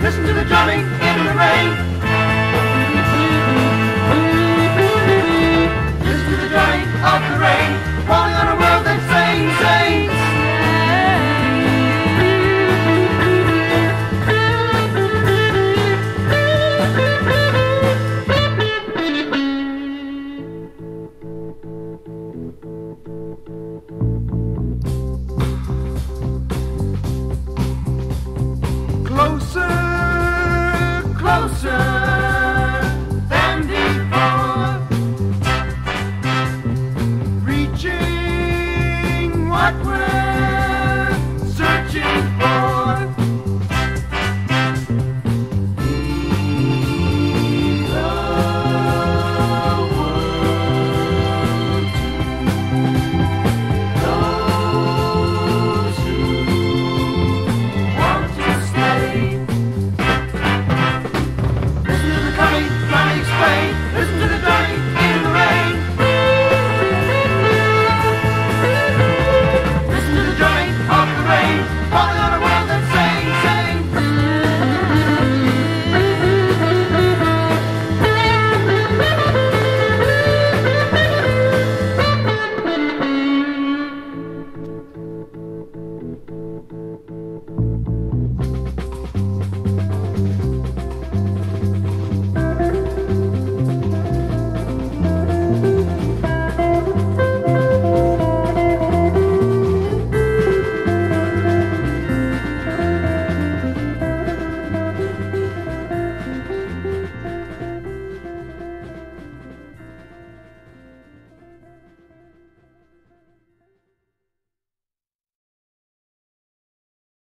Listen to the drumming. what